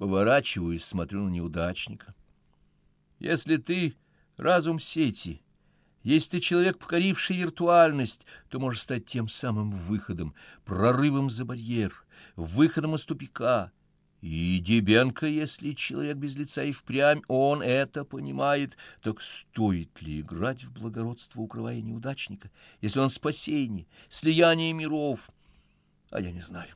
Поворачиваюсь, смотрю на неудачника. Если ты разум сети, если ты человек, покоривший виртуальность, то можешь стать тем самым выходом, прорывом за барьер, выходом из тупика. И Дебенко, если человек без лица и впрямь, он это понимает, так стоит ли играть в благородство, укрывая неудачника, если он спасение, слияние миров? А я не знаю.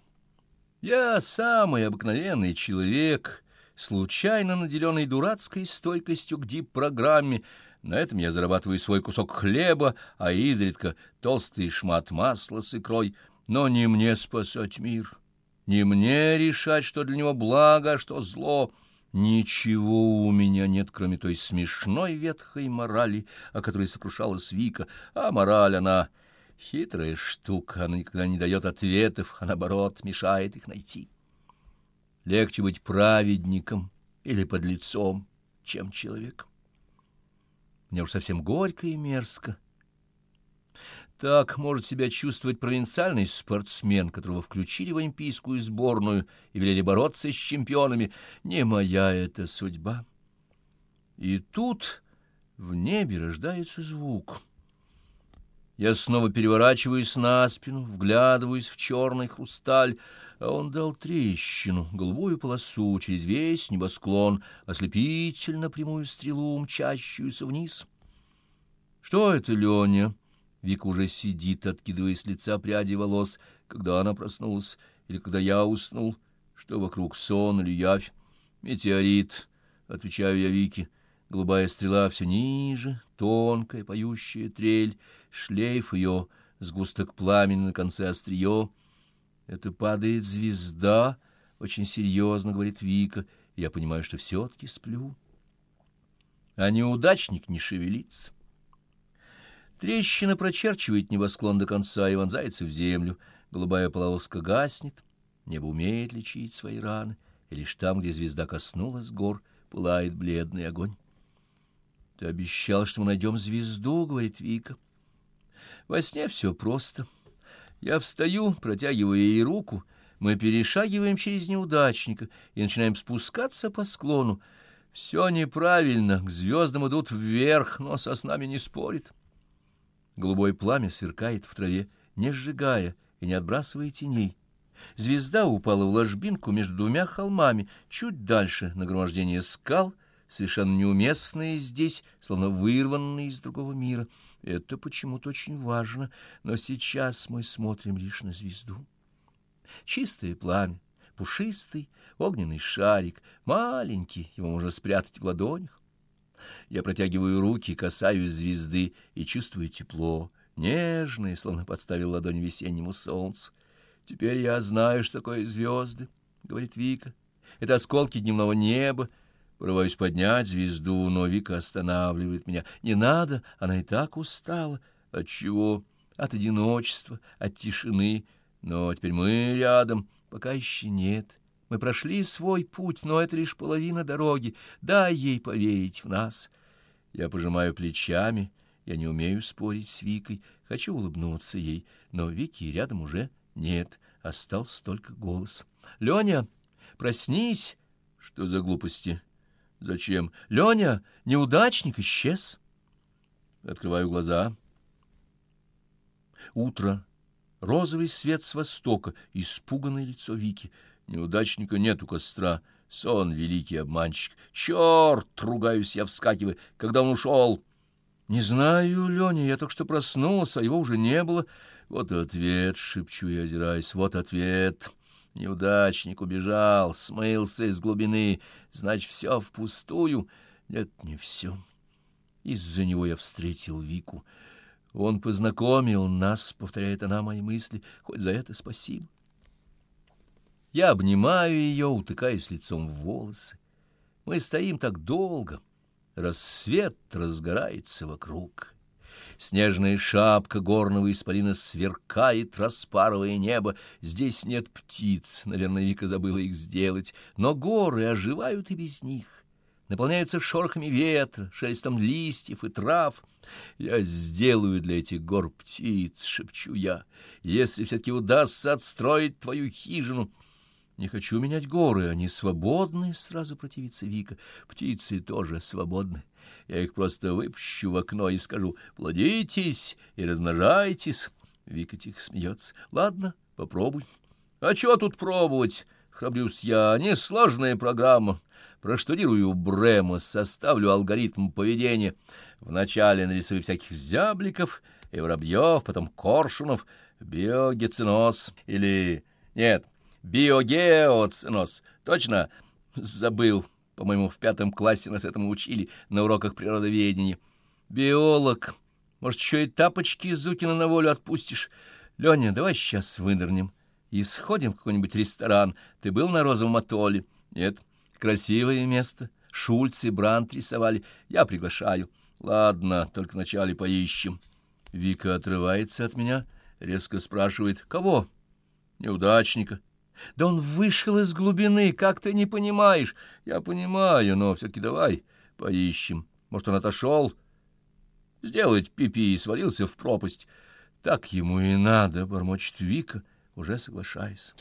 Я самый обыкновенный человек, случайно наделенный дурацкой стойкостью к дип-программе. На этом я зарабатываю свой кусок хлеба, а изредка толстый шмат масла с икрой. Но не мне спасать мир, не мне решать, что для него благо, а что зло. Ничего у меня нет, кроме той смешной ветхой морали, о которой сокрушалась Вика, а мораль она... Хитрая штука, она никогда не дает ответов, а наоборот мешает их найти. Легче быть праведником или подлецом, чем человеком. Мне уж совсем горько и мерзко. Так может себя чувствовать провинциальный спортсмен, которого включили в олимпийскую сборную и велели бороться с чемпионами. Не моя эта судьба. И тут в небе рождается звук — я снова переворачиваюсь на спину, вглядываюсь в черный хрусталь, а он дал трещину, голубую полосу через весь небосклон, ослепительно прямую стрелу, мчащуюся вниз. Что это, Леня? Вика уже сидит, откидывая с лица пряди волос, когда она проснулась, или когда я уснул. Что вокруг, сон или явь? Метеорит, отвечаю я Вике. Голубая стрела все ниже, тонкая, поющая трель, шлейф ее, сгусток пламени на конце острие. Это падает звезда, очень серьезно, говорит Вика. Я понимаю, что все-таки сплю. А неудачник не шевелится. Трещина прочерчивает небосклон до конца и вонзается в землю. Голубая полоска гаснет. Небо умеет лечить свои раны, и лишь там, где звезда коснулась гор, пылает бледный огонь. — Ты обещал, что мы найдем звезду, — говорит Вика. Во сне все просто. Я встаю, протягиваю ей руку, мы перешагиваем через неудачника и начинаем спускаться по склону. Все неправильно, к звездам идут вверх, но со нами не спорит. Голубое пламя сверкает в траве, не сжигая и не отбрасывая теней. Звезда упала в ложбинку между двумя холмами, чуть дальше нагромождение скал — совершенно неуместные здесь, словно вырванные из другого мира. Это почему-то очень важно, но сейчас мы смотрим лишь на звезду. Чистое пламя, пушистый огненный шарик, маленький, его можно спрятать в ладонях. Я протягиваю руки, касаюсь звезды и чувствую тепло, нежное, словно подставил ладонь весеннему солнцу. «Теперь я знаю, что такое звезды», — говорит Вика. «Это осколки дневного неба, Порываюсь поднять звезду, но Вика останавливает меня. Не надо, она и так устала. От чего? От одиночества, от тишины. Но теперь мы рядом, пока еще нет. Мы прошли свой путь, но это лишь половина дороги. Дай ей поверить в нас. Я пожимаю плечами. Я не умею спорить с Викой. Хочу улыбнуться ей, но Вики рядом уже нет. Остался только голос. «Леня, проснись!» «Что за глупости?» Зачем? Леня, неудачник, исчез. Открываю глаза. Утро. Розовый свет с востока, испуганное лицо Вики. Неудачника нет у костра. Сон, великий обманщик. Черт! Ругаюсь я, вскакивая. Когда он ушел? Не знаю, Леня, я только что проснулся, а его уже не было. Вот ответ, шепчу я, озираясь. Вот ответ. Неудачник убежал, смылся из глубины, значит, все впустую. Нет, не все. Из-за него я встретил Вику. Он познакомил нас, повторяет она мои мысли, хоть за это спасибо. Я обнимаю ее, утыкаюсь лицом в волосы. Мы стоим так долго, рассвет разгорается вокруг. Снежная шапка горного исполина сверкает, распарывая небо. Здесь нет птиц, наверное, Вика забыла их сделать, но горы оживают и без них. Наполняются шорохами ветра, шелестом листьев и трав. «Я сделаю для этих гор птиц», — шепчу я, — «если все-таки удастся отстроить твою хижину». Не хочу менять горы, они свободны, сразу противится Вика. Птицы тоже свободны. Я их просто выпущу в окно и скажу «плодитесь и размножайтесь». Вика тихо смеется. «Ладно, попробуй». «А чего тут пробовать?» — храбрюсь я. «Несложная программа. Проштудирую Брема, составлю алгоритм поведения. Вначале нарисую всяких зябликов и воробьев, потом коршунов, биогециноз или... Нет, биогеоциноз. Точно забыл. По-моему, в пятом классе нас этому учили на уроках природоведения. Биолог. Может, еще и тапочки Зукина на волю отпустишь? Леня, давай сейчас вынырнем и сходим в какой-нибудь ресторан. Ты был на розовом атолле? Нет. Красивое место. Шульц и Брант рисовали. Я приглашаю. Ладно, только вначале поищем. Вика отрывается от меня, резко спрашивает. Кого? Неудачника. Да он вышел из глубины, как ты не понимаешь? Я понимаю, но все-таки давай поищем. Может, он отошел? Сделать пипи и свалился в пропасть. Так ему и надо, бормочет Вика, уже соглашаясь.